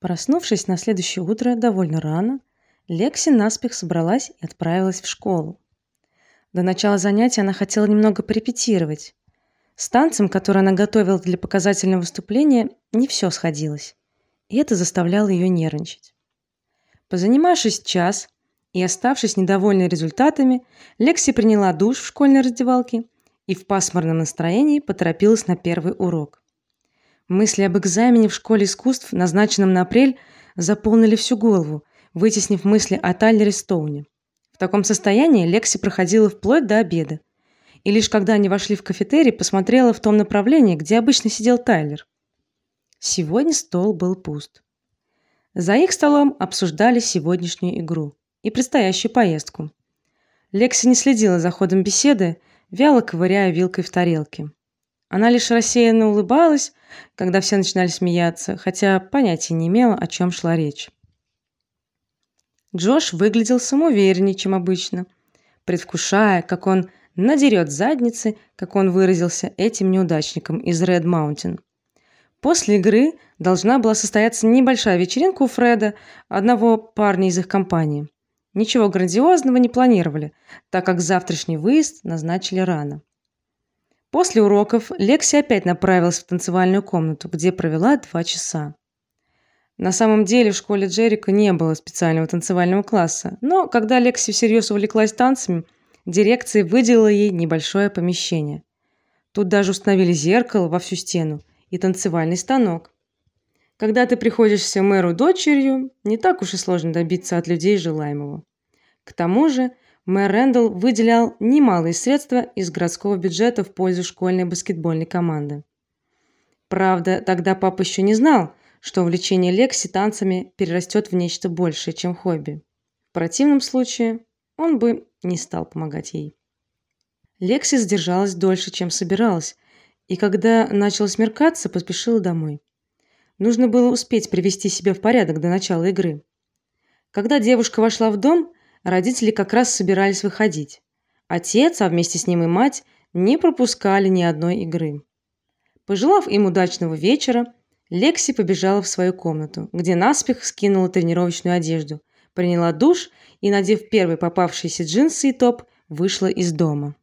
Проснувшись на следующее утро довольно рано, Лекси наспех собралась и отправилась в школу. До начала занятия она хотела немного порепетировать. С танцем, который она готовила для показательного выступления, не все сходилось, и это заставляло ее нервничать. Позанимавшись час и оставшись недовольной результатами, Лекси приняла душ в школьной раздевалке и в пасмурном настроении поторопилась на первый урок. Мысли об экзамене в школе искусств, назначенном на апрель, заполнили всю голову, вытеснив мысли о Тайлере Стоуне. В таком состоянии Лекси проходила вплоть до обеда. И лишь когда они вошли в кафетерий, посмотрела в том направлении, где обычно сидел Тайлер. Сегодня стол был пуст. За их столом обсуждали сегодняшнюю игру и предстоящую поездку. Лекси не следила за ходом беседы, вяло ковыряя вилкой в тарелке. Она лишь рассеянно улыбалась, когда все начинали смеяться, хотя понятия не имела, о чем шла речь. Джош выглядел самоувереннее, чем обычно, предвкушая, как он надерет задницы, как он выразился, этим неудачникам из Red Mountain. После игры должна была состояться небольшая вечеринка у Фреда, одного парня из их компании. Ничего грандиозного не планировали, так как завтрашний выезд назначили рано. После уроков Лекси опять направилась в танцевальную комнату, где провела два часа. На самом деле в школе Джерика не было специального танцевального класса, но когда Лекси всерьез увлеклась танцами, дирекция выделила ей небольшое помещение. Тут даже установили зеркало во всю стену и танцевальный станок. Когда ты приходишься мэру дочерью, не так уж и сложно добиться от людей желаемого. К тому же, мэр Рэндалл выделял немалые средства из городского бюджета в пользу школьной баскетбольной команды. Правда, тогда папа еще не знал, что увлечение Лекси танцами перерастет в нечто большее, чем хобби. В противном случае он бы не стал помогать ей. Лекси задержалась дольше, чем собиралась, и когда начало смеркаться, поспешила домой. Нужно было успеть привести себя в порядок до начала игры. Когда девушка вошла в дом, Родители как раз собирались выходить. Отец, а вместе с ним и мать, не пропускали ни одной игры. Пожелав им удачного вечера, Лекси побежала в свою комнату, где наспех скинула тренировочную одежду, приняла душ и, надев первые попавшиеся джинсы и топ, вышла из дома.